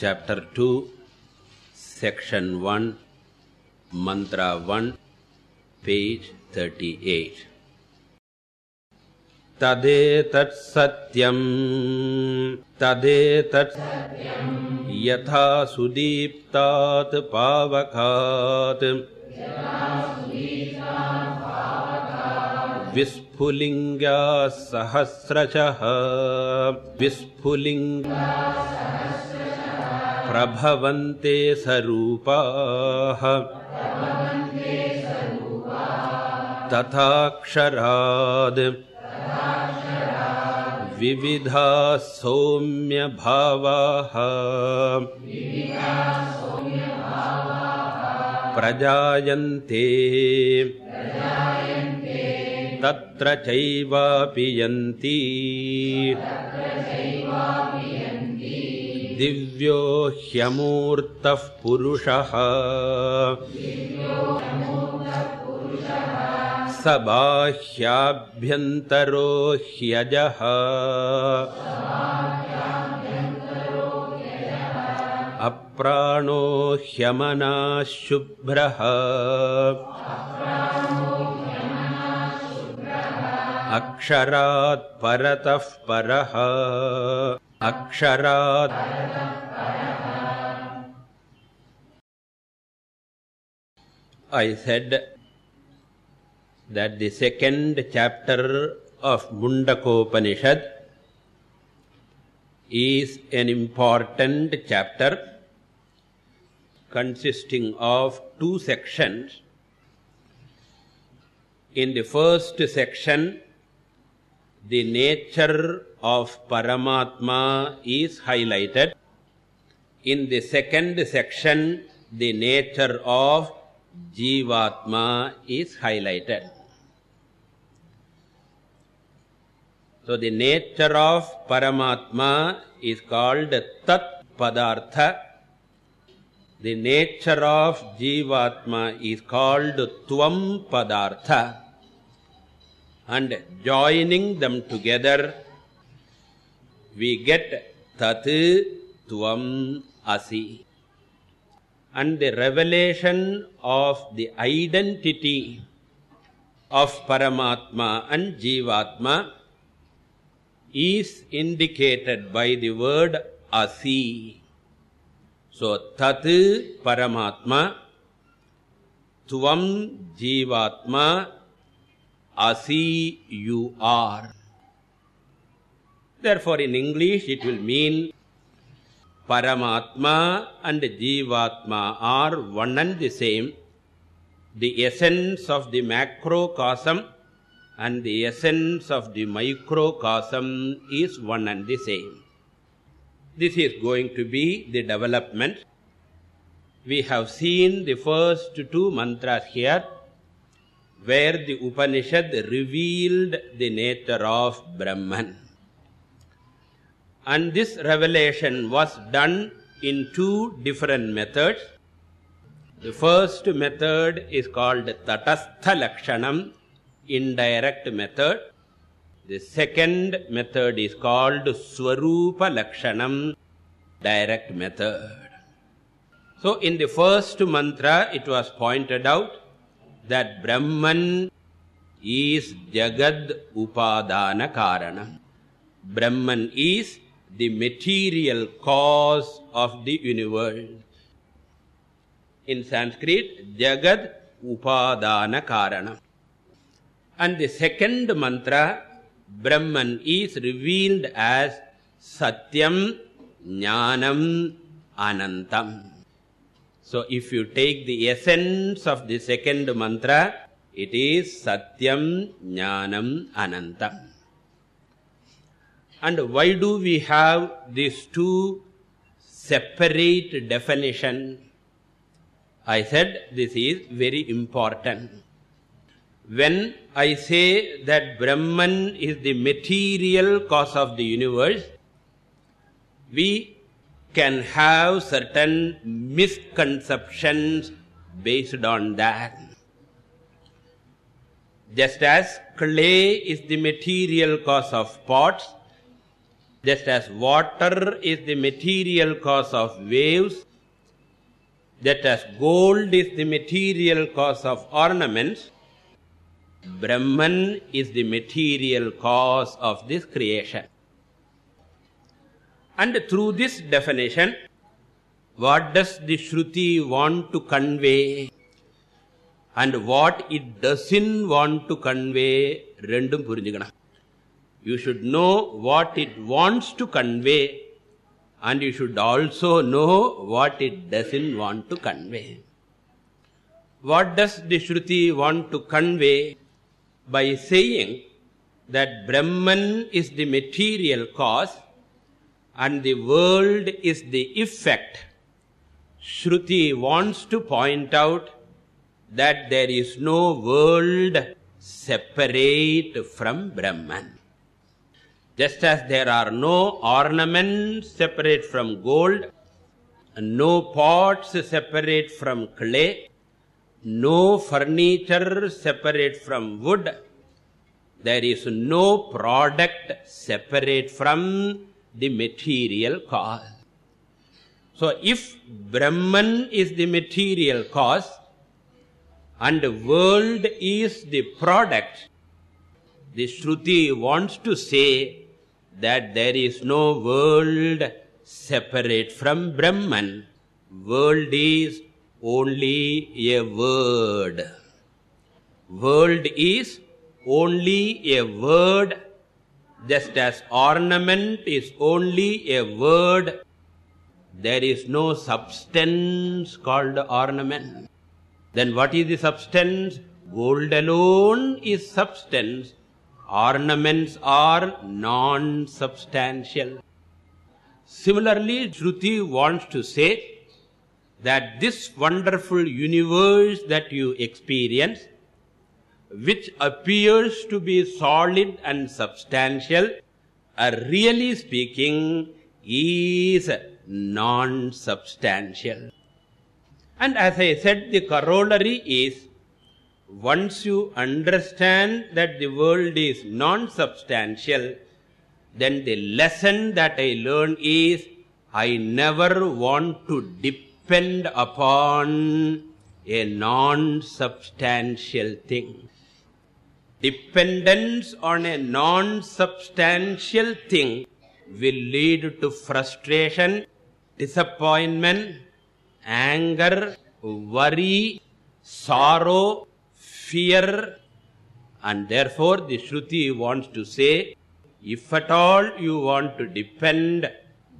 chapter 2 section 1 mantra 1 page 38 तदेतत् सत्यम् तदेतत् यथा सुदीप्तात् पावकात् विस्फुलिङ्गाः सहस्रशः विस्फुलिङ्ग प्रभवन्ते सरूपाः। तथाक्षराद् विविधाः सौम्यभावाः। प्रजायन्ते। तत्र चैवापि यन्ति दिव्यो ह्यमूर्तः पुरुषः। स बाह्याभ्यन्तरो ह्यजः। अप्राणो ह्यमनाः शुभ्रः। अक्षरात् परतः परः अक्षरात् I said that the second chapter of Mundakopanishad is an important chapter consisting of two sections. In the first section, the nature of Paramatma is highlighted. In the second section, the nature of Jivatma is highlighted. So the nature of Paramatma is called Tat Padartha. The nature of Jivatma is called Tvam Padartha. And joining them together, we get Tat Tvam Asi. And the revelation of the identity of Paramatma and Jivatma is indicated by the word asi so tat paramatma tvam jivatma asi you are therefore in english it will mean paramatma and jivatma are one and the same the essence of the macrocosm and the essence of the microcosm is one and the same. This is going to be the development. We have seen the first two mantras here, where the Upanishad revealed the nature of Brahman. And this revelation was done in two different methods. The first method is called Tatastha Lakshanam, indirect method the second method is called swarupa lakshanam direct method so in the first mantra it was pointed out that brahman is jagad upadana karana. Brahman is the material cause of the universe. In sanskrit jagad upadana karana. And the second mantra brahman is revealed as satyam jnanam anantam so if you take the essence of the second mantra it is satyam jnanam ananta and why do we have these two separate definition? I said this is very important. When i say that brahman is the material cause of the universe we can have certain misconceptions based on that. Just as clay is the material cause of pots just as water is the material cause of waves that as gold is the material cause of ornaments brahman is the material cause of this creation and through this definition what does the shruti want to convey? And what it doesn't want to convey rendum purinjikana you should know what it wants to convey and you should also know what it doesn't want to convey. What does the shruti want to convey? By saying that brahman is the material cause and the world is the effect. Shruti wants to point out that there is no world separate from brahman. Just as there are no ornaments separate from gold no pots separate from clay no furniture separate from wood there is no product separate from the material cause. So if brahman is the material cause and world is the product the shruti wants to say that there is no world separate from brahman. World is only a word. World is only a word just as ornament is only a word there is no substance called ornament. Then what is the substance? Gold alone is substance. Ornaments are non substantial similarly shruti wants to say that this wonderful universe that you experience which appears to be solid and substantial are really speaking is non substantial and as i said the corollary is once you understand that the world is non substantial then the lesson that i learn is i never want to depend upon a non substantial thing dependence on a non substantial thing will lead to frustration disappointment anger worry sorrow fear. And therefore the shruti wants to say if at all you want to depend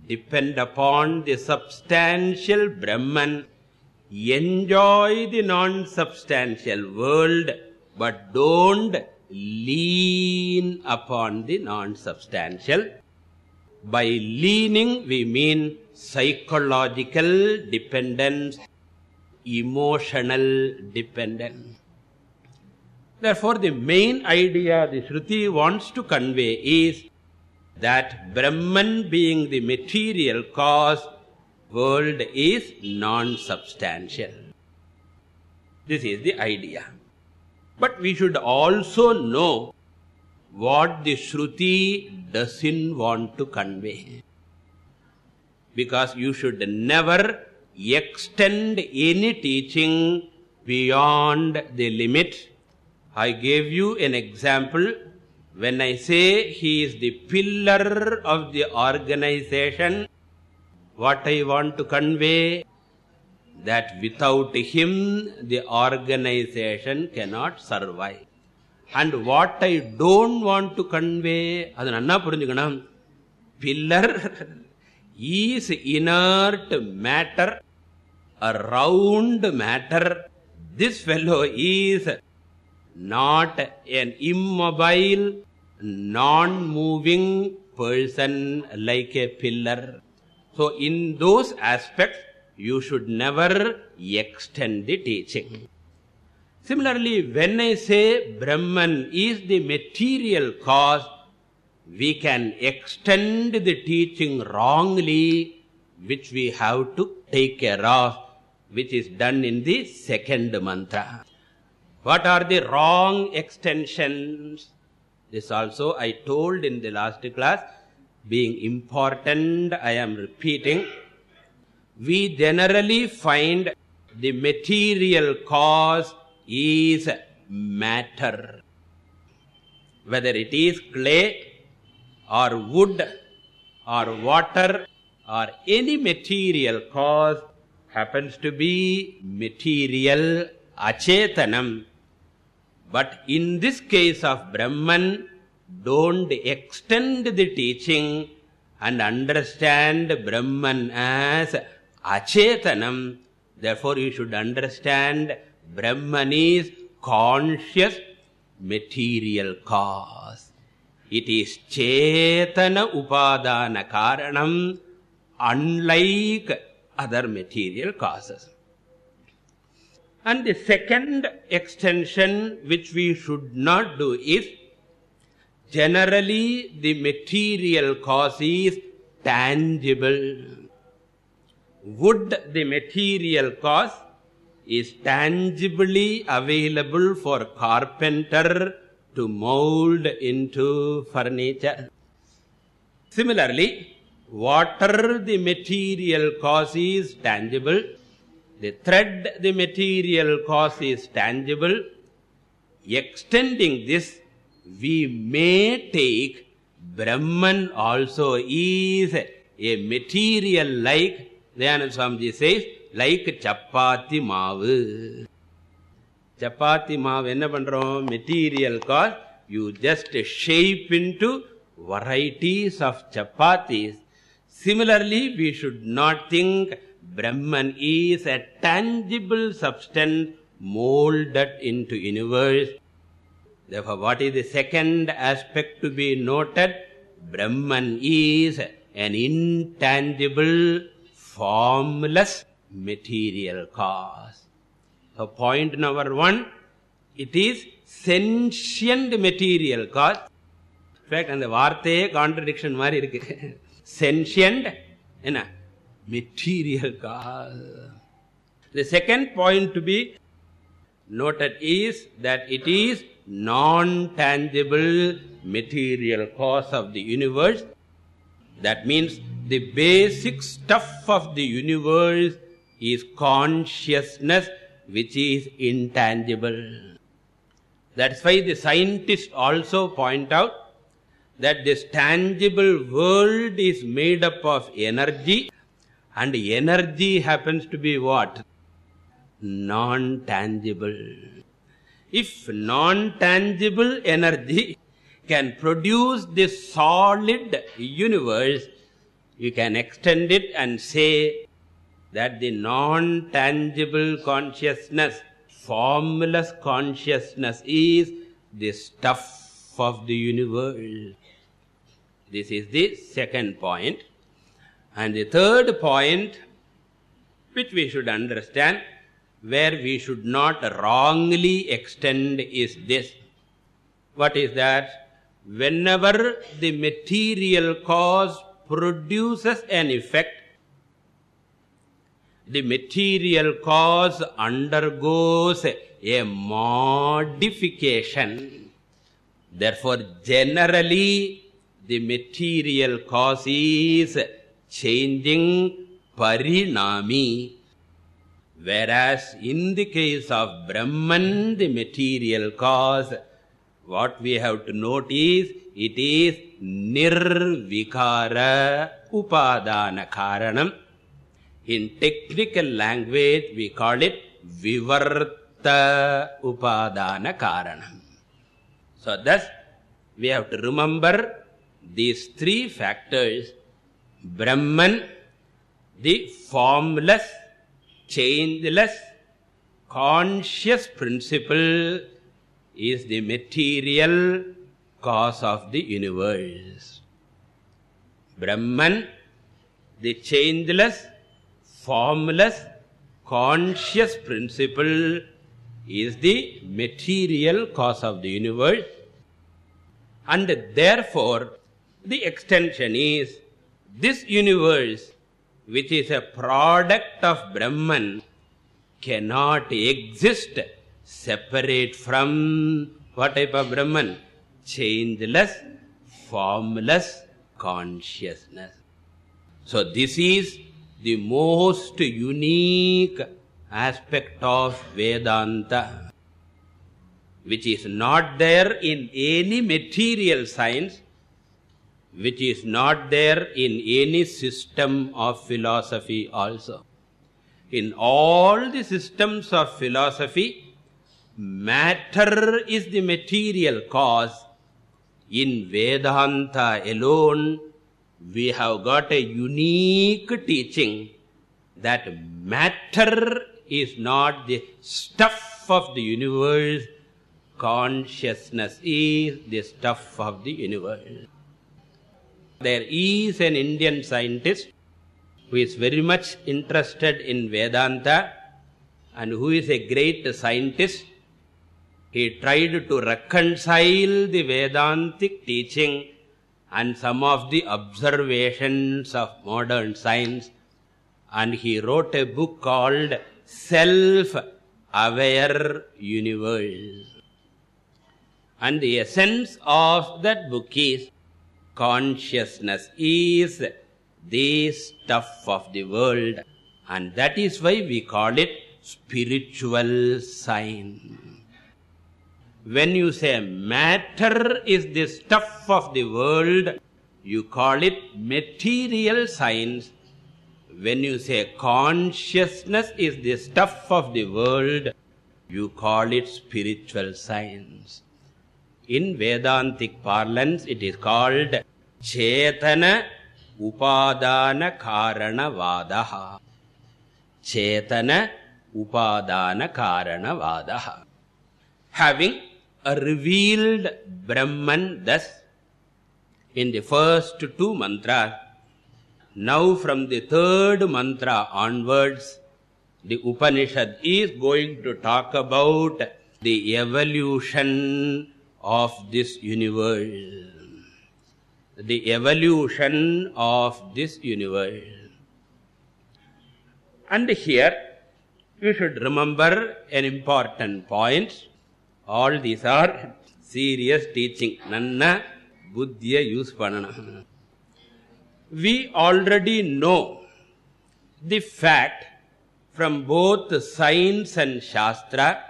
depend upon the substantial brahman enjoy the non substantial world but don't lean upon the non substantial by leaning we mean psychological dependence emotional dependence. Therefore the main idea the shruti wants to convey is that brahman being the material cause world is non substantial this is the idea but we should also know what the shruti doesn't want to convey. Because you should never extend any teaching beyond the limit. I gave you an example. When i say he is the pillar of the organization what i want to convey that without him the organization cannot survive. And what i don't want to convey adu nanna purinjikanam pillar is inert matter a round matter. This fellow is not an immobile non moving person like a pillar. So in those aspects you should never extend the teaching. Similarly when i say brahman is the material cause we can extend the teaching wrongly which we have to take care of which is done in the second mantra. What are the wrong extensions? This also i told in the last class. Being important i am repeating we generally find the material cause is matter. Whether it is clay or wood or water or any material cause happens to be material achetanam. But in this case of brahman don't extend the teaching and understand brahman as achetanam therefore you should understand brahman is conscious material cause. It is chetana upadana karanam unlike other material causes. And the second extension which we should not do is generally the material cause is tangible wood the material cause is tangibly available for carpenter to mold into furniture. Similarly water the material cause is tangible the thread the material cause is tangible. Extending this we may take brahman also is a material like dayanand swamiji says like chapati maavu chapati maavu enna pandrom material cause you just shape into varieties of chapatis. Similarly we should not think brahman is a tangible substance molded into universe. Therefore what is the second aspect to be noted? Brahman is an intangible formless material cause so point number 1 it is sentient material cause in fact அந்த வார்த்தையே contradiction மாதிரி இருக்கு sentient என்ன material cause the second point to be noted is that it is non tangible material cause of the universe that means the basic stuff of the universe is consciousness which is intangible. That's why the scientists also point out that this tangible world is made up of energy and energy happens to be what? Non tangible if non tangible energy can produce this solid universe you can extend it and say that the non tangible consciousness formless consciousness is the stuff of the universe. This is the second point. And the third point which we should understand where we should not wrongly extend is this. What is that? Whenever the material cause produces an effect. The material cause undergoes a modification. Therefore generally the material cause is changing parinami. Whereas in the case of brahman the material cause what we have to note is it is nirvikara upadana in technical language we call it vivarta upadana karanam. So thus we have to remember these three factors brahman the formless changeless conscious principle is the material cause of the universe. Brahman the changeless formless conscious principle is the material cause of the universe. And therefore the extension is this universe which is a product of brahman cannot exist separate from what type of brahman changeless formless consciousness. So this is the most unique aspect of vedanta which is not there in any material science which is not there in any system of philosophy also. In all the systems of philosophy matter is the material cause in vedanta alone we have got a unique teaching that matter is not the stuff of the universe consciousness is the stuff of the universe. There is an indian scientist who is very much interested in vedanta and who is a great scientist he tried to reconcile the vedantic teaching and some of the observations of modern science and he wrote a book called self aware universe. And the essence of that book is consciousness is the stuff of the world and that is why we call it spiritual science when you say matter is the stuff of the world you call it material science. When you say consciousness is the stuff of the world you call it spiritual science. In vedantic parlance it is called chetana upadana karana vadah chetana upadana karana vadah having a revealed brahman thus in the first two mantras now from the third mantra onwards the upanishad is going to talk about the evolution of this universe. The evolution of this universe. And here you should remember an important point all these are serious teaching. Nanna buddhiya use pananam we already know the fact from both science and shastra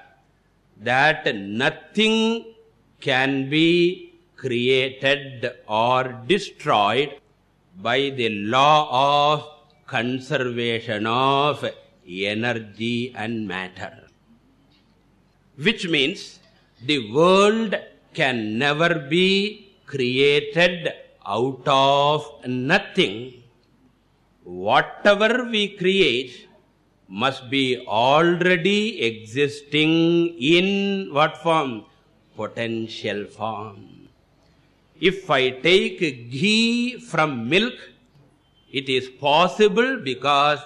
that nothing can be created or destroyed by the law of conservation of energy and matter. Which means the world can never be created out of nothing. Whatever we create must be already existing in what form? Potential form. If i take ghee from milk it is possible because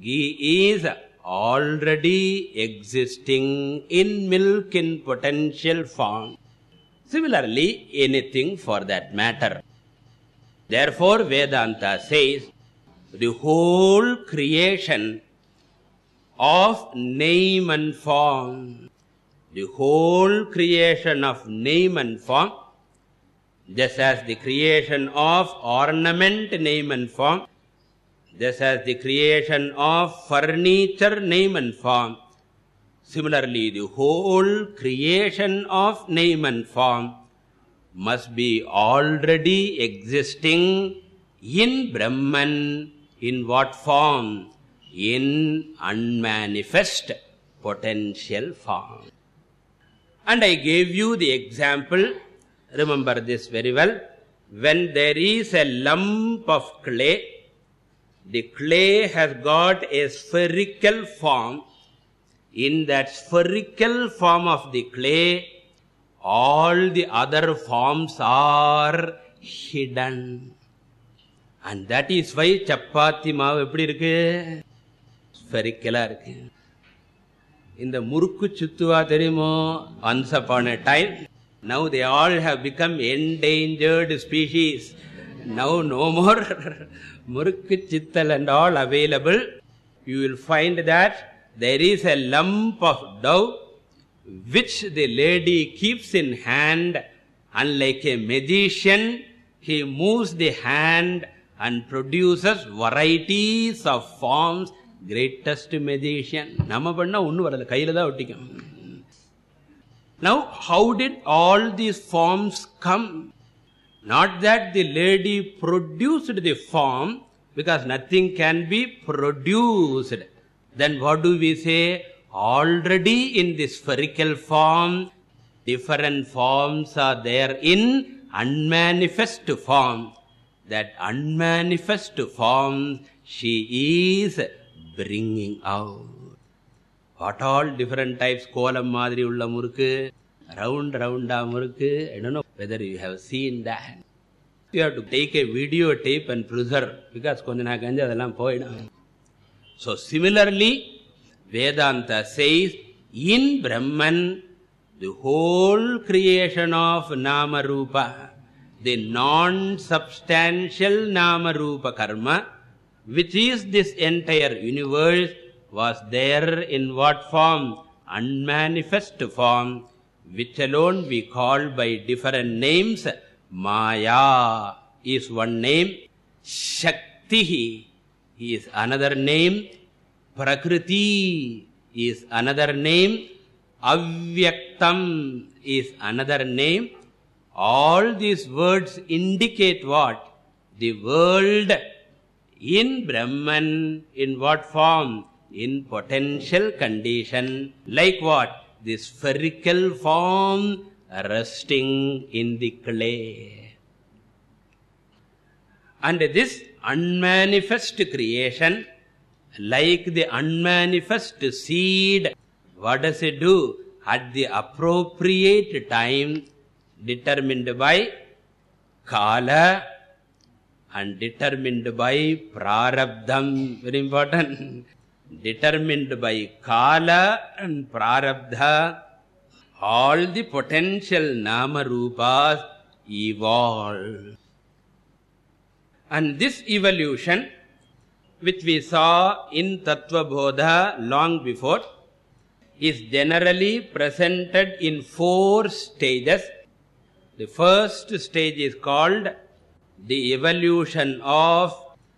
ghee is already existing in milk in potential form. Similarly anything for that matter. Therefore vedanta says the whole creation of name and form the whole creation of name and form just as the creation of ornament name and form just as the creation of furniture name and form. Similarly the whole creation of name and form must be already existing in brahman. In what form? In unmanifest potential form. And i gave you the example. Remember this very well. When there is a lump of clay the clay has got a spherical form in that spherical form of the clay all the other forms are hidden and that is why chapati மாவு எப்படி இருக்கு ஸ்பெரிக்கலா இருக்கு இந்த முறுக்கு சுத்துவா தெரியுமோ once upon a time now they all have become endangered species now no more murukku chittal and all available you will find that there is a lump of dough which the lady keeps in hand and like a magician he moves the hand and produces varieties of forms greatest magician நம்ம பண்ணா ஒண்ணு வரல கையில தான் ஒட்டிக்கும் now how did all these forms come not that the lady produced the form because nothing can be produced then what do we say already in the spherical form different forms are there in unmanifest form that unmanifest form she is bringing out what all different types கோலம் மாதிரி உள்ள முறுக்கு round round amurku i don't know whether you have seen that. You have to take a video tape and preserve because konja naganju adalam poidum so similarly vedanta says in brahman the whole creation of nama rupa the non substantial nama rupa karma which is this entire universe was there in what form? Unmanifest form which alone we call by different names maya is one name shakti is another name prakriti is another name avyaktam is another name. All these words indicate what? The world in brahman in what form? In potential condition. Like what the spherical form resting in the clay. And this unmanifest creation like the unmanifest seed what does it do? At the appropriate time determined by kala and determined by prarabdham. Very important determined by kala and prarabdha all the potential nama rupas evolve. And this evolution which we saw in tattva bodha long before is generally presented in four stages. The first stage is called the evolution of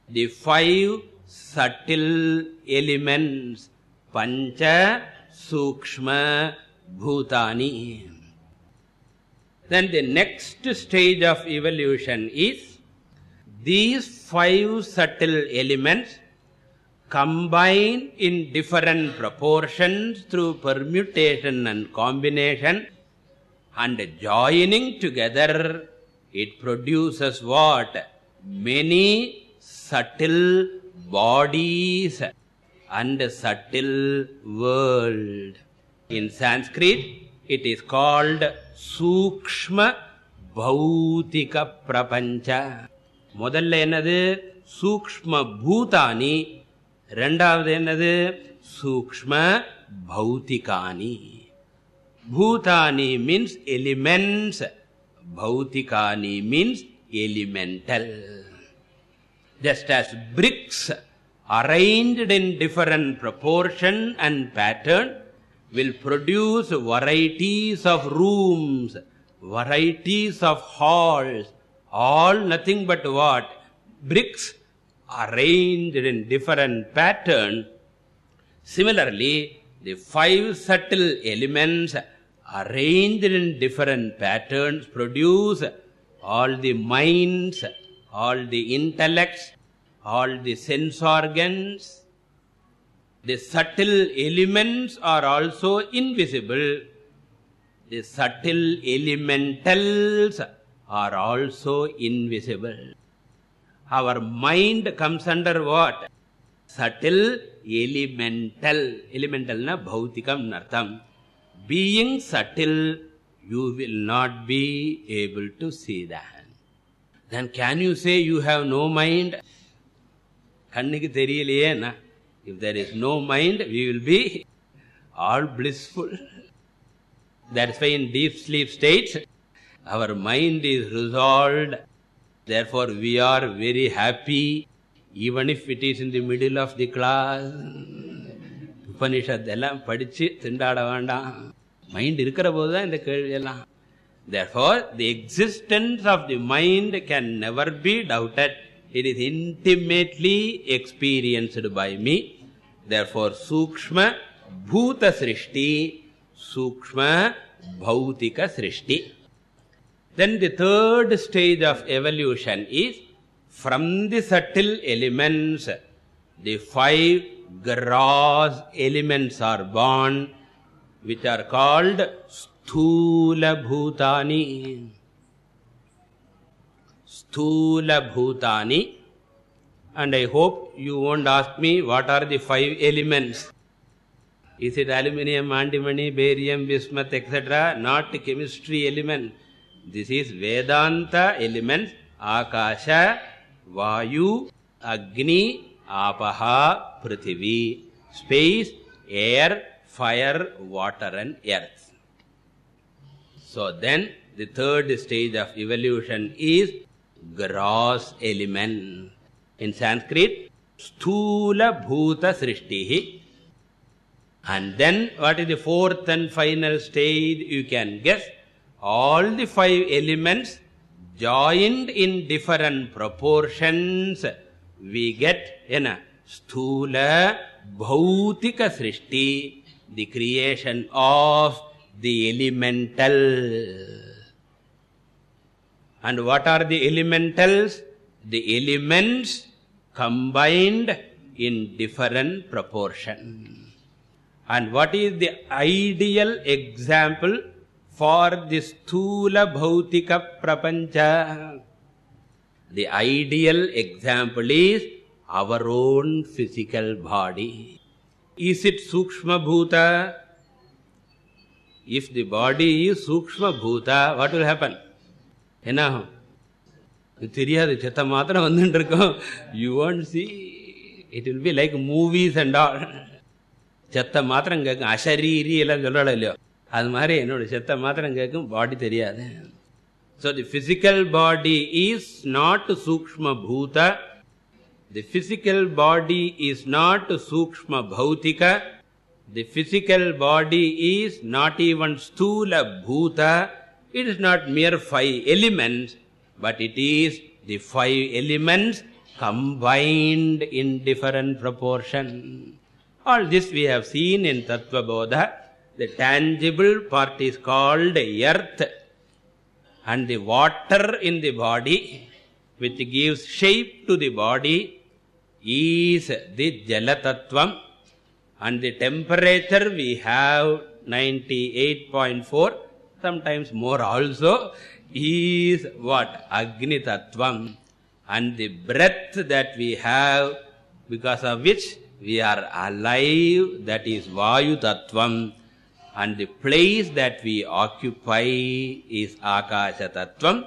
the five subtle elements pancha sukshma bhutani then the next stage of evolution is these five subtle elements combine in different proportions through permutation and combination and joining together it produces what? Many subtle bodies and subtle world in sanskrit it is called sukshma bhautika prapancha முதல்ல என்னது சூக்ஷ்ம பூதானி ரெண்டாவது என்னது sukshma bhautikani bhutani means elements bhautikani means elemental just as bricks arranged in different proportion and pattern will produce varieties of rooms varieties of halls all nothing but what? Bricks arranged in different pattern. Similarly the five subtle elements arranged in different patterns produce all the minds all the intellects all the sense organs the subtle elements are also invisible. The subtle elementals are also invisible. Our mind comes under what? Subtle elemental. Elemental na bhautikam nartham. Being subtle you will not be able to see that then can you say you have no mind கண்ணுக்கு தெரியலையே if there is no mind we will be all blissful that's why in deep sleep states our mind is resolved therefore we are very happy even if it is in the middle of the class Upanishad எல்லாம் படிச்சு திண்டாட வேண்டாம் mind இருக்கிற போது தான் இந்த கேள்வி எல்லாம் therefore the existence of the mind can never be doubted. It is intimately experienced by me. Therefore sukshma bhuta srishti sukshma bhautika srishti. Then the third stage of evolution is from the subtle elements the five gross elements are born which are called sthula bhutani sthula bhutani and i hope you won't ask me what are the five elements. Is it aluminum antimony barium bismuth etc not chemistry element. This is vedanta elements akasha vayu agni apaha prithvi. Space air fire water and earth so then the third stage of evolution is gross element. In sanskrit sthula bhuta srishtihi. And then what is the fourth and final stage? You can guess. All the five elements joined in different proportions we get in a sthula bhautika srishti. The creation of the elemental. And what are the elementals? The elements combined in different proportion. And what is the ideal example for this sthula bhautika prapancha? The ideal example is our own physical body. Is it sukshma bhuta if the body is sukshma bhuta what will happen என்ன ஆகும் இது தெரியாது செத்த மாத்திரம் வந்துட்டு இருக்கோம் you want see it will be like movies and all செத்த மாத்திரம் கேட்கும் அசரீரி எல்லாம் சொல்றாள் இல்லையோ அது மாதிரி என்னோட செத்த மாத்திரம் கேட்கும் பாடி தெரியாது so the physical body is not சூக்ம பூத the physical body is not சூக்ம பௌத்திக the physical body is not even sthula bhuta. It is not mere five elements but it is the five elements combined in different proportion. All this we have seen in Tatva bodha. The tangible part is called earth and the water in the body which gives shape to the body is the jala tattvam and the temperature we have 98.4 sometimes more also is what? Agni tattvam. And the breath that we have because of which we are alive that is vayu tattvam. And the place that we occupy is akasha tattvam.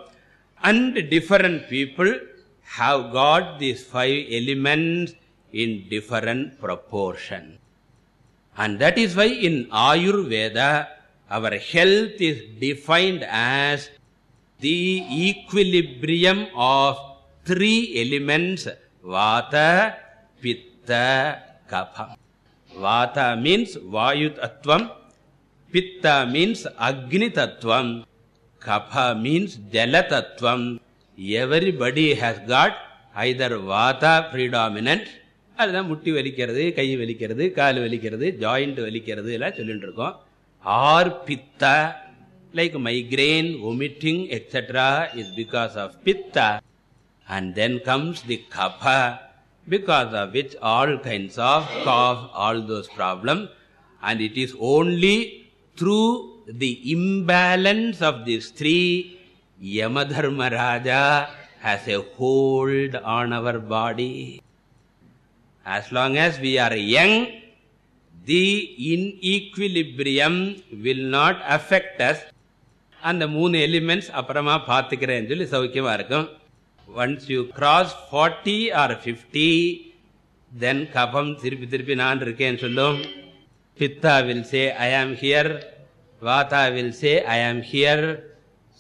And different people have got these five elements in different proportion and that is why in ayurveda our health is defined as the equilibrium of three elements vata pitta kapha. Vata means vayu tattvam pitta means agni tattvam kapha means jala tattvam everybody has got either vata predominant அதுதான் முட்டி வலிக்கிறது கை வலிக்கிறது கால் வலிக்கிறது joint வலிக்கிறது எல்லாம் சொல்லிட்டு இருக்கோம் or pitta like migraine vomiting etc is because of pitta and then comes the kapha because of which all kinds of cough all those problems and it is only through the imbalance of these three yamadharma raja has a hold on our body as long as we are young the inequilibrium will not affect us அந்த மூணு elements அப்புறமா பார்த்துக்கிறேன்னு சொல்லி சௌக்கியமா இருக்கும் once you cross forty R fifty தென் கபம் திருப்பி திருப்பி நான் இருக்கேன்னு சொல்லும் பித்தா வில் சே ஐ ஆம் ஹியர் வாதா வில் சே ஐ ஆம் here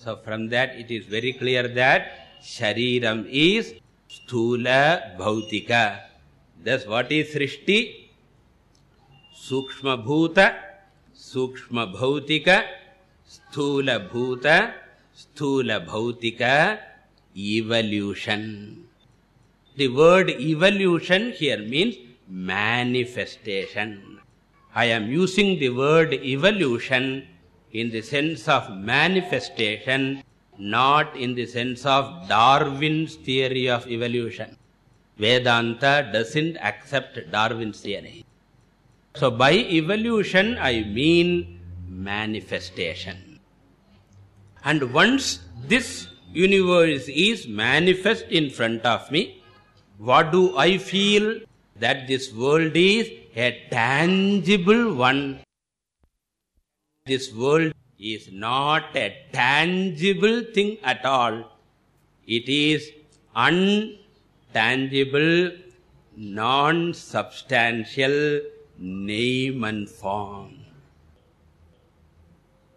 so from that it is very clear that ஷரீரம் இஸ் ஸ்தூல பௌத்திக thus what is srishti? Sukshma bhuta sukshma bhautika sthula bhuta sthula bhautika evolution. The word evolution here means manifestation. I am using the word evolution in the sense of manifestation not in the sense of darwin's theory of evolution vedanta doesn't accept darwin's theory so by evolution i mean manifestation. And once this universe is manifest in front of me what do i feel? That this world is a tangible one. This world is not a tangible thing at all. It is tangible non substantial name and form.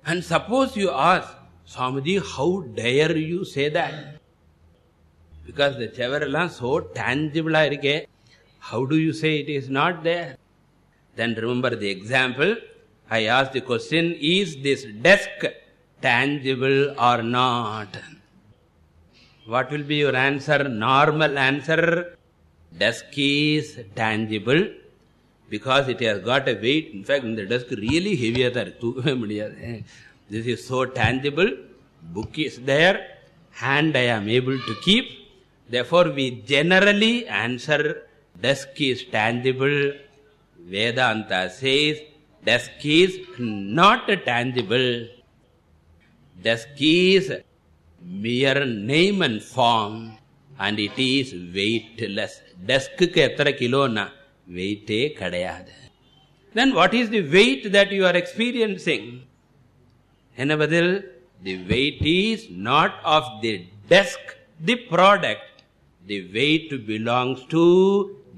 And suppose you ask swamiji how dare you say that? Because the chevarala so tangible ah how do you say it is not there? Then remember the example. I asked the question is this desk tangible or not? what will be your answer normal answer desk is tangible because it has got a weight in fact the desk really heavier than தூக்கவே முடியாது this is so tangible book is there hand i am able to keep therefore we generally answer desk is tangible vedanta says desk is not tangible desk is mere name and form and it is weightless. Desk ku etra kilo na weight e kedaiyadu then what is the weight that you are experiencing? enna badil the weight is not of the desk the product. The weight belongs to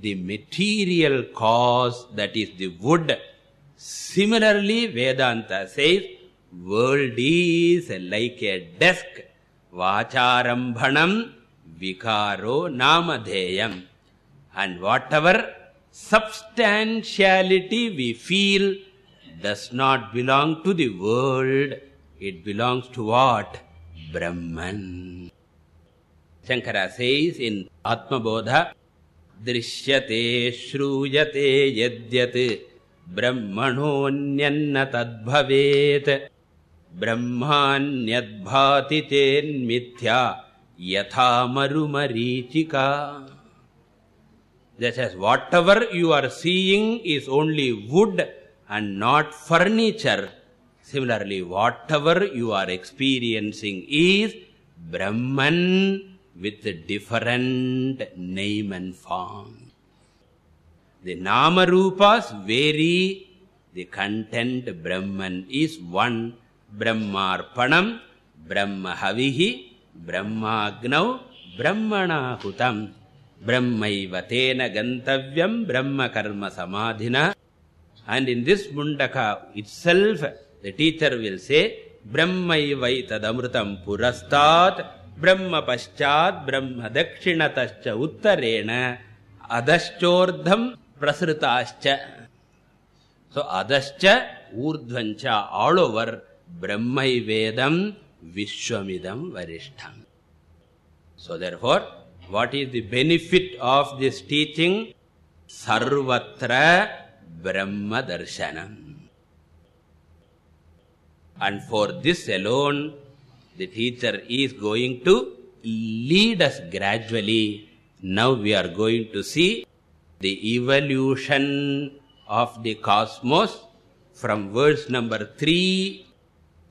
the material cause that is the wood. Similarly vedanta says world is like a desk. Vacharambhanam vikaro namadheyam and whatever substantiality we feel does not belong to the world it belongs to what? Brahman. Shankara says in atma bodha दृश्यते श्रूयते यद्यत् ब्रह्मणोऽन्यन्न तद्भवेत् ब्रह्मान्यद्भाति चेन्मिथ्या यथा मरुमरीचिका that says whatever you are seeing is only wood and not furniture similarly whatever you are experiencing is brahman with different name and form the nama rupas vary the content brahman is one brahmahavihi brahmagnau brahmanahutam ब्रह्मैव तेन गन्तव्यम् the teacher will say brahmaivaitamrutam purastat brahma paschat brahma dakshinatashcha uttarena adashchordham prasrutascha so adascha urdhvancha all over brahmaivedam vishwamidam varishtham so therefore what is the benefit of this teaching? Sarvatra brahma darshanam and for this alone the teacher is going to lead us gradually. Now we are going to see the evolution of the cosmos from verse number 3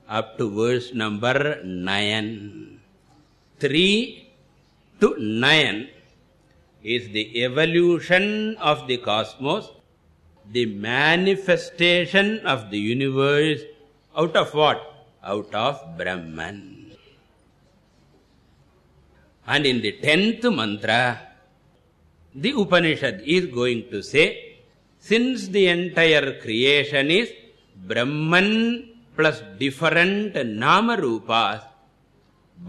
up to verse number 9 3 to 9 is the evolution of the cosmos the manifestation of the universe. Out of what? Out of brahman. And in the 10th mantra the upanishad is going to say since the entire creation is brahman plus different namarupas.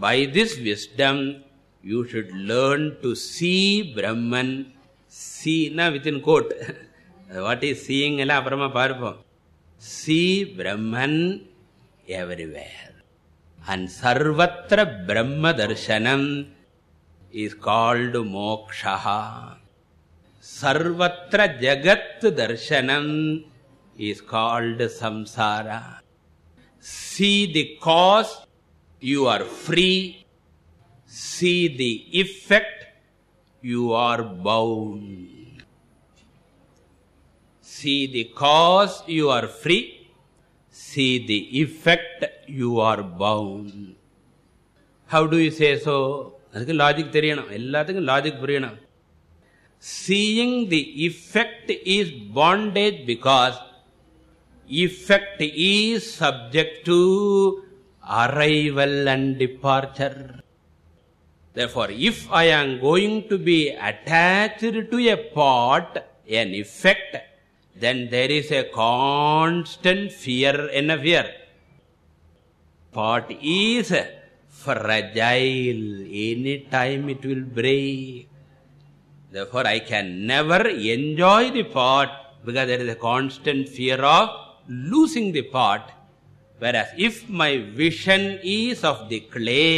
By this wisdom, you should learn to see Brahman, see na within quote. what is seeing ela parama parpam? See Brahman everywhere. And sarvatra Brahma darshanam is called moksha. Sarvatra jagat darshanam is called samsara. see the cause you are free see the effect you are bound see the cause you are free see the effect you are bound how do you say so அதுக்கு logic தெரியணும் எல்லாத்துக்கும் logic புரியணும் seeing the effect is bondage because effect is subject to arrival and departure. Therefore if i am going to be attached to a pot an effect then there is a constant fear in a fear. Pot is fragile. Any time it will break. Therefore i can never enjoy the pot because there is a constant fear of losing the pot whereas if my vision is of the clay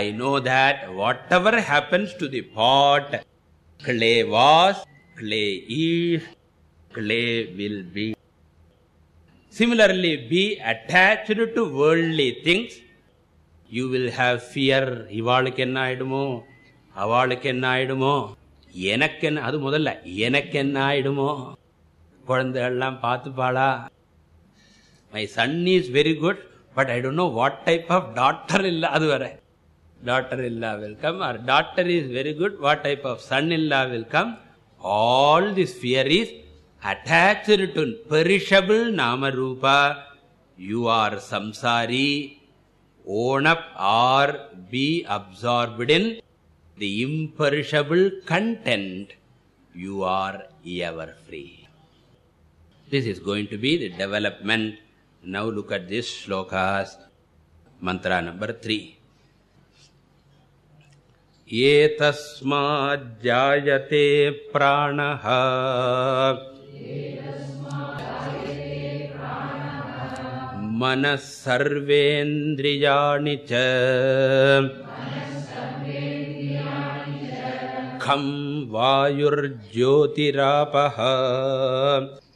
i know that whatever happens to the pot clay was clay is clay will be similarly be attached to worldly things you will have fear இவாளுக்கு என்ன ஆயிடுமோ அவளுக்கு என்ன ஆயிடுமோ எனக்கு என்ன அது முதல்ல எனக்கு என்ன ஆயிடுமோ குழந்தைகள்லாம் பார்த்துப்பாளா? My son is very good but I don't know what type of doctor இல்ல அது வர. டாக்டர் இல்லா will come or doctor is very good what type of son இல்லா will come all this fear is attached to perishable nama rupa you are samsari own up or be absorbed in the imperishable content. You are ever free. This is going to be the development. Now look at this shlokas. Mantra number 3 एतस्माज्जायते प्राणः मनः सर्वेन्द्रियाणि च खं वायुर्ज्योतिरापः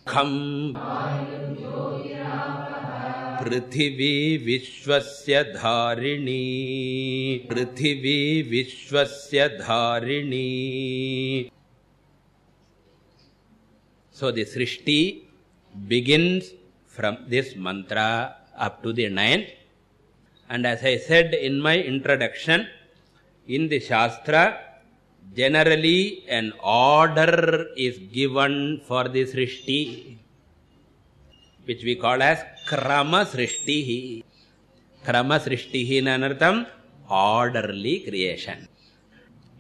दुःखम् पृथिवी विश्वस्य धारिणी। पृथिवी विश्व धारिणी। So the srishti begins from this mantra up to the nine and as i said in my introduction, in the shastra generally an order is given for the srishti which we call as krama srishti krama srishti nanartham orderly creation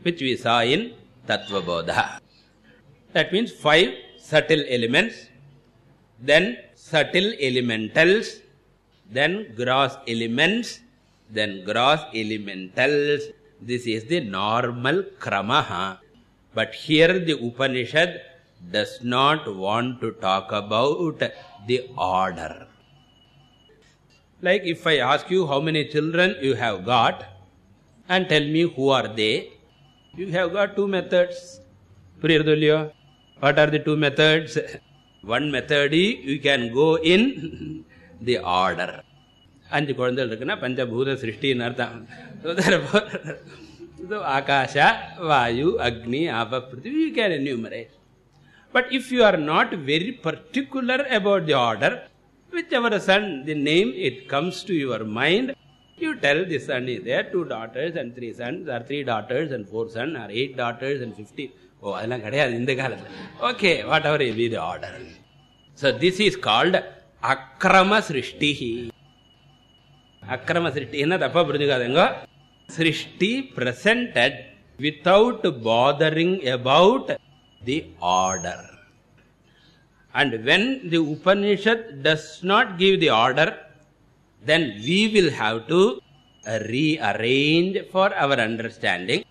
which we saw in tattva bodha that means five subtle elements then subtle elementals then gross elements then gross elementals this is the normal krama but here the upanishad does not want to talk about the order. Like if i ask you how many children you have got and tell me who are they you have got two methods. Priyardulyo what are the two methods? One method is you can go in the order அஞ்சு குழந்தைகள் இருக்குன்னா பஞ்சபூத சிருஷ்டின்னு அர்த்தம் so therefore so akasha vayu agni apa prithvi you can enumerate but if you are not very particular about the order whichever son the name it comes to your mind you tell the son is there two daughters and three sons or three daughters and four sons or eight daughters and fifty ஓ அதெல்லாம் கிடையாது இந்த காலத்தில் okay what ever be the order so this is called அக்கிரம சிருஷ்டி அக்கிரம சிருஷ்டி என்ன தப்பா புரிஞ்சுக்காதுங்க srishti presented without bothering about the order and when the upanishad does not give the order then we will have to rearrange for our understanding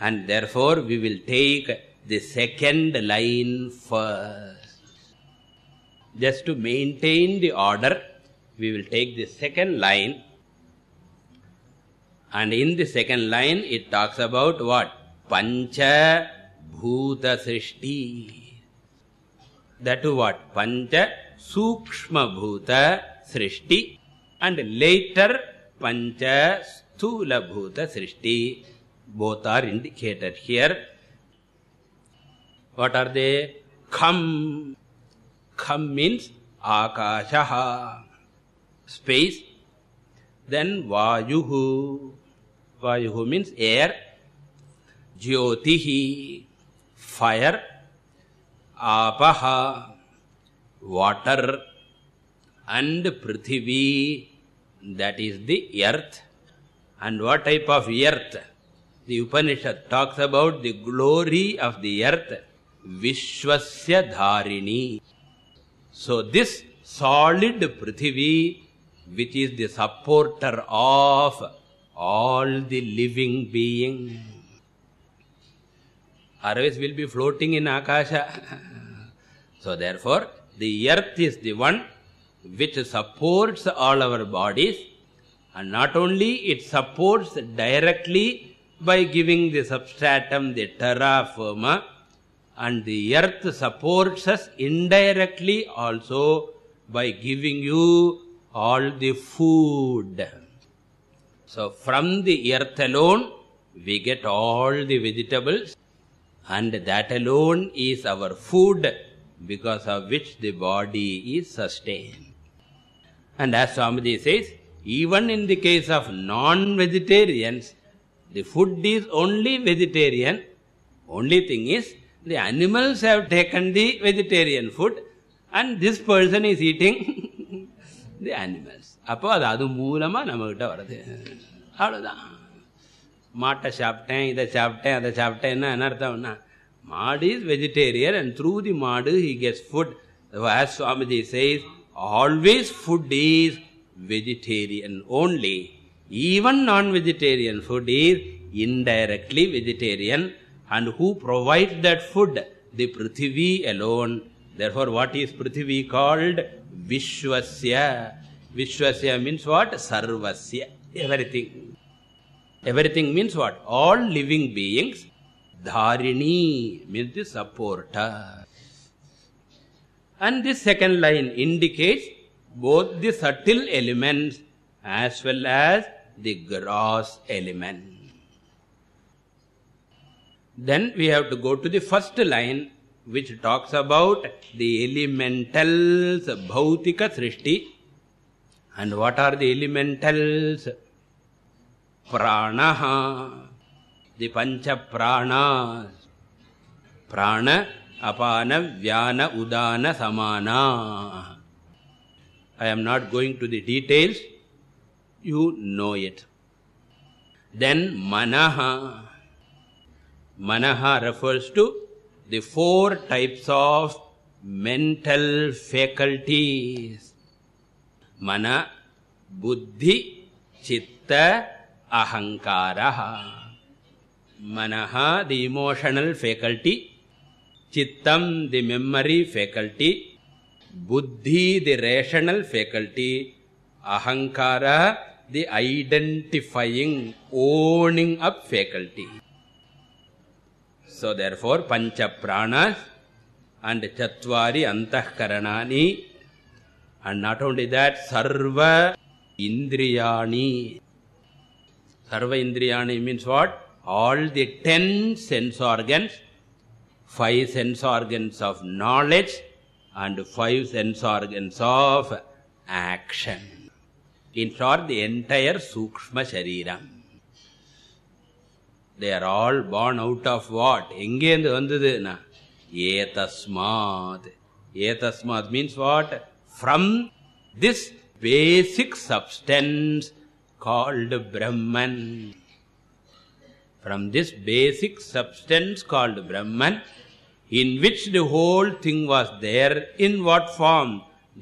and therefore we will take the second line first just to maintain the order we will take the second line and in the second line it talks about what? Pancha bhuta srishti that what? Pancha sukshma bhuta srishti and later pancha sthula bhuta srishti both are indicated here. What are they? Kham. Kham means akashaha. Space. Then vayuhu vayuhu means air jyotihi fire apaha water and prithvi that is the earth. And what type of earth? The upanishad talks about the glory of the earth vishwasya dharini. So this solid prithvi which is the supporter of all the living being. Otherwise will be floating in akasha. So therefore the earth is the one which supports all our bodies. And not only it supports directly by giving the substratum the terra firma and the earth supports us indirectly also by giving you all the food so from the earth alone we get all the vegetables and that alone is our food because of which the body is sustained. And as swamiji says even in the case of non vegetarians the food is only vegetarian. Only thing is the animals have taken the vegetarian food and this person is eating the animals அப்போ அது அது மூலமா நம்மகிட்ட வருது அவ்வளவுதான் மாட்டை சாப்பிட்டேன் இதை சாப்பிட்டேன் அதை சாப்பிட்டேன்னா என்ன அர்த்தம்னா maadu is vegetarian and through the maadu he gets food as swamiji says always food is vegetarian only even non vegetarian food is indirectly vegetarian and who provides that food the prithvi alone therefore what is prithvi called? Vishwasya. Vishwasya means what? Sarvasya. Everything. Everything means what? All living beings. Dharini means the supporter. And this second line indicates both the subtle elements as well as the gross element. Then we have to go to the first line which talks about the elementals bhautika srishti. And what are the elementals? Pranaha. The pancha pranas prana apana vyana udana samana. I am not going to the details. You know it. Then manaha. Manaha refers to the four types of mental faculties mana buddhi chitta ahankara manaha the emotional faculty chittam the memory faculty buddhi the rational faculty ahankara the identifying owning up faculty so therefore pancha pranas and chatvari antahkaranani and not only that sarva indriyani sarva indriyani means what all the 10 sense organs five sense organs of knowledge and five sense organs of action in short the entire sukshma shariram they are all born out of what? enge endu vandaduna etasmat etasmat means what? From this basic substance called brahman. From this basic substance called brahman in which the whole thing was there in what form?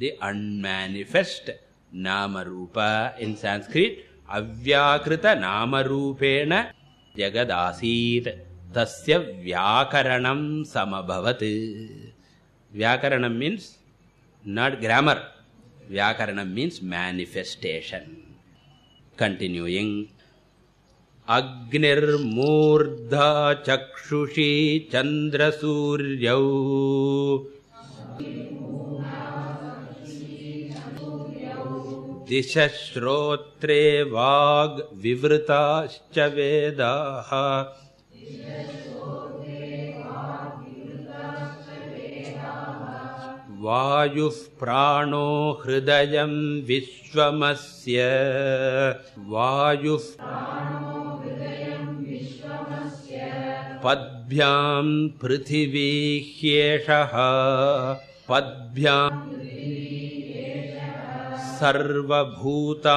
The unmanifest nama rupa in sanskrit avyakrita nama rupena जगदासीत् तस्य व्याकरणं समभवत्। व्याकरणं means not grammar व्याकरणं means manifestation continuing अग्निर्मूर्धा चक्षुषि चन्द्रसूर्यौ। दिशश्रोत्रे वाग्विवृताश्च वेदाः। वायुः प्राणो हृदयं विश्वमस्य। वायुः पद्भ्यां पृथिवी ह्येषः पद्भ्याम् सर्वभूतान्तरात्मा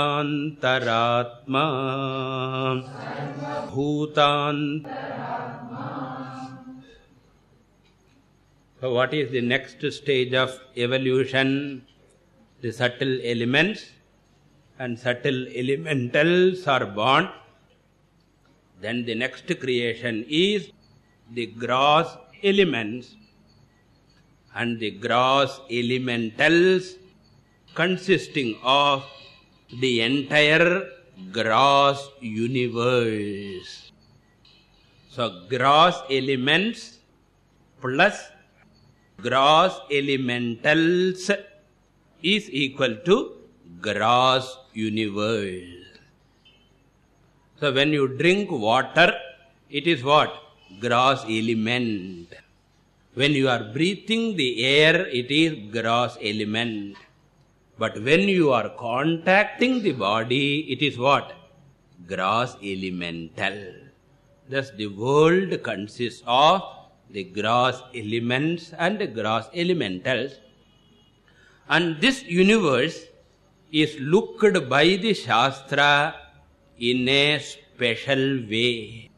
भूतान्त So what is the next stage of evolution? The subtle elements and subtle elementals are born. Then the next creation is the gross elements and the gross elementals consisting of the entire gross universe. So gross elements plus gross elementals is equal to gross universe. So when you drink water it is what? Gross element. When you are breathing the air it is gross element but when you are contacting the body it is what? Gross elemental. Thus the world consists of the gross elements and the gross elementals. And this universe is looked by the shastra in a special way.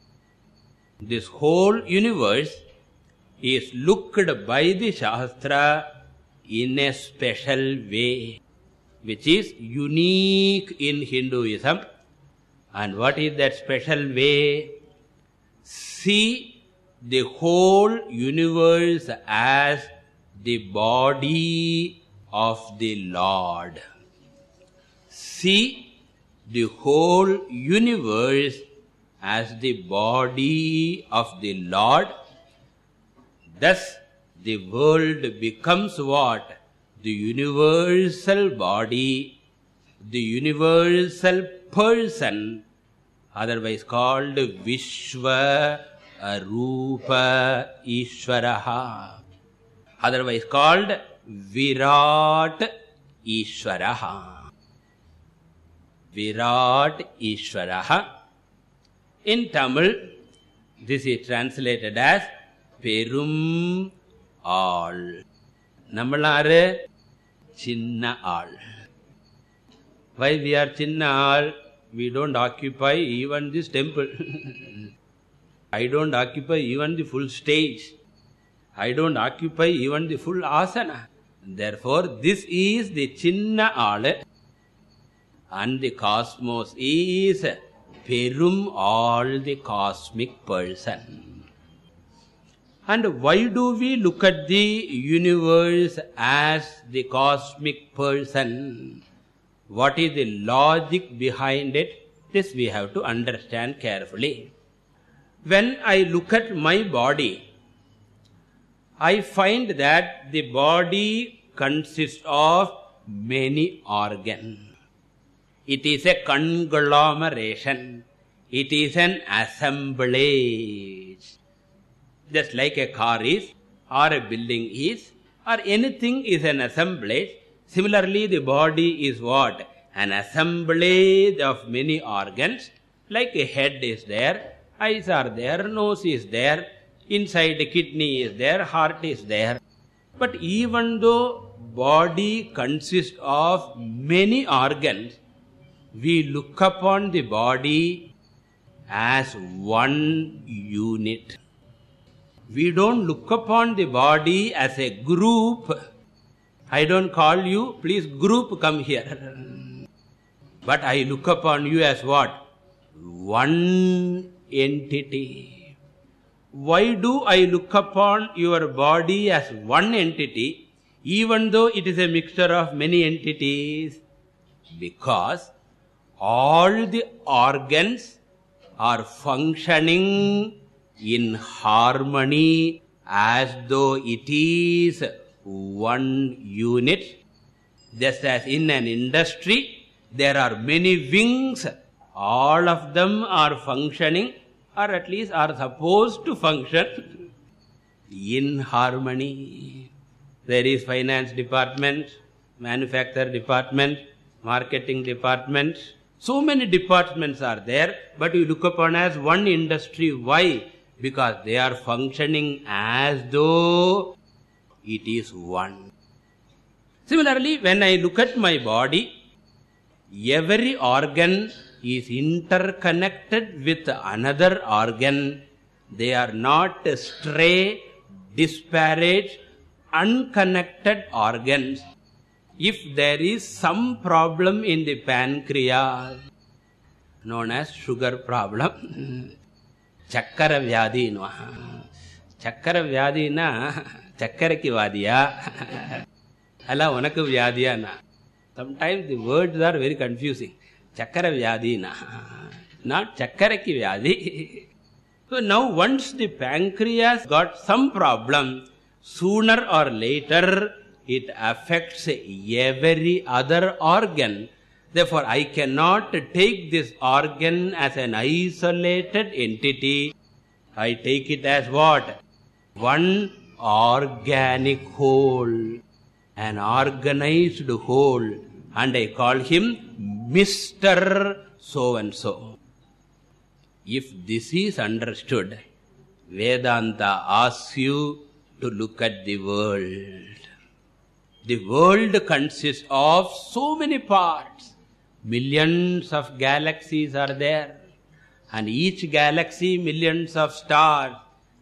This whole universe is looked by the shastra in a special way which is unique in hinduism. And what is that special way? See the whole universe as the body of the lord. See the whole universe as the body of the lord. Thus the world becomes what the universal body the universal person otherwise called vishwa Rupa Ishvaraha. Otherwise called Virat Ishvaraha. Virat Ishvaraha. In Tamil, this is translated as Perum All. Nammalaru Chinna All. Why we are Chinna All? We don't occupy even this temple. I don't occupy even the full stage. I don't occupy even the full asana. Therefore, this is the Chinna Ala and the cosmos is Perum all the cosmic person. And why do we look at the universe as the cosmic person? What is the logic behind it? This we have to understand carefully when i look at my body i find that the body consists of many organs it is a conglomeration it is an assemblage just like a car is or a building is or anything is an assemblage. Similarly the body is what? An assemblage of many organs. Like a head is there eyes are there nose is there inside the kidney is there heart is there. But even though body consists of many organs we look upon the body as one unit we don't look upon the body as a group. I don't call you please group come here. But i look upon you as what? One entity. Why do i look upon your body as one entity even though it is a mixture of many entities? Because all the organs are functioning in harmony as though it is one unit. Just as in an industry there are many wings. All of them are functioning or at least are supposed to function. In harmony there is finance department manufacture department marketing department. So many departments are there but you look upon as one industry. Why because they are functioning as though it is one. Similarly when i look at my body every organ is interconnected with another organ. They are not stray disparate unconnected organs. If there is some problem in the pancreas known as sugar problem சக்கர வியாதின்னுவா சக்கர வியாதினா சக்கரைக்கு வாதியா அல்ல உனக்கு வியாதியானா sometimes the words are very confusing சக்கர வியாதினா not சக்கரைக்கு வியாதி so now once the pancreas got some problem sooner or later it affects every other organ therefore i cannot take this organ as an isolated entity. I take it as what? One organic whole an organized whole and i call him mr so and so if this is understood vedanta asks you to look at the world. The world consists of so many parts millions of galaxies are there. And each galaxy millions of stars.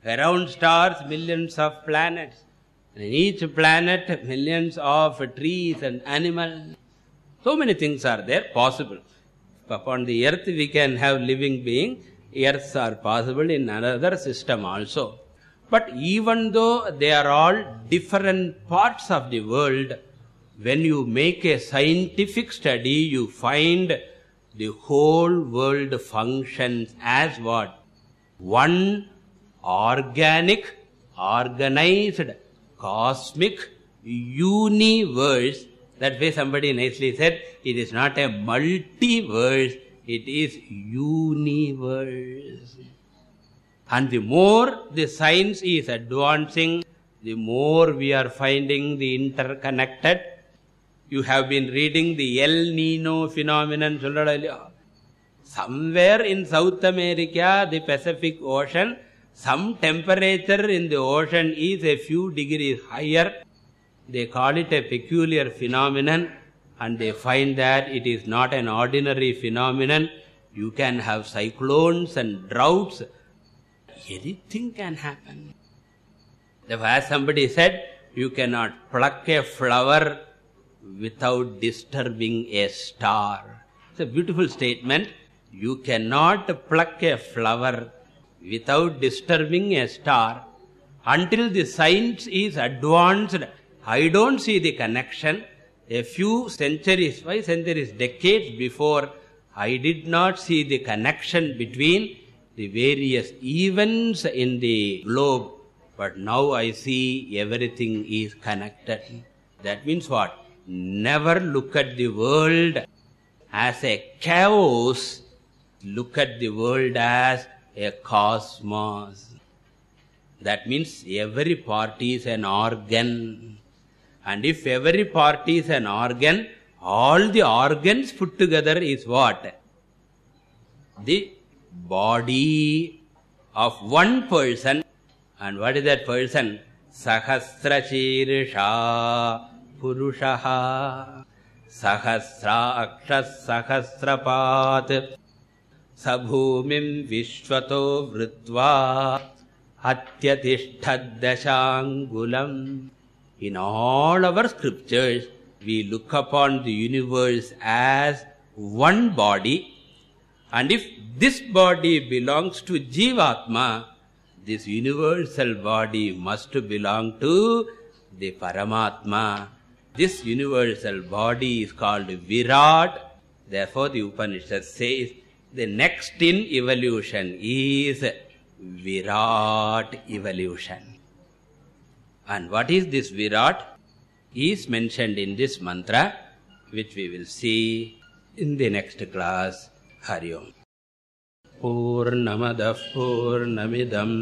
Around stars millions of planets. And in each planet millions of trees and animals. So many things are there possible. Upon the earth we can have living being earths are possible in another system also. But even though they are all different parts of the world when you make a scientific study you find the whole world functions as what? One organic organized cosmic universe. That way somebody nicely said it is not a multiverse it is universe. And the more the science is advancing the more we are finding the interconnected you have been reading the el nino phenomenon somewhere in south america the pacific ocean some temperature in the ocean is a few degrees higher. They call it a peculiar phenomenon and they find that it is not an ordinary phenomenon. You can have cyclones and droughts. Anything can happen. Therefore as somebody said you cannot pluck a flower without disturbing a star. It's a beautiful statement. You cannot pluck a flower without disturbing a star. Until the science is advanced i don't see the connection. A few centuries why centuries decades before i did not see the connection between the various events in the globe. But now i see everything is connected. That means what never look at the world as a chaos. Look at the world as a cosmos. That means every part is an organ. And if every part is an organ all the organs put together is what? The body of one person. And what is that person? Sahasrachirsha purushaha सहस्राक्षः सहस्रपात् स भूमिम् विश्वतो वृत्वा अत्यतिष्ठद्दशाङ्गुलम् in all our scriptures we look upon the universe as one body and if this body belongs to jivatma this universal body must belong to the paramatma this universal body is called virat therefore the upanishad says the next in evolution is virat evolution and what is this virat is mentioned in this mantra which we will see in the next class hari om पूर्णमदः पूर्णमिदम्